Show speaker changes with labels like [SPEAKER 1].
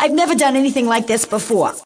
[SPEAKER 1] I've never done anything like this before.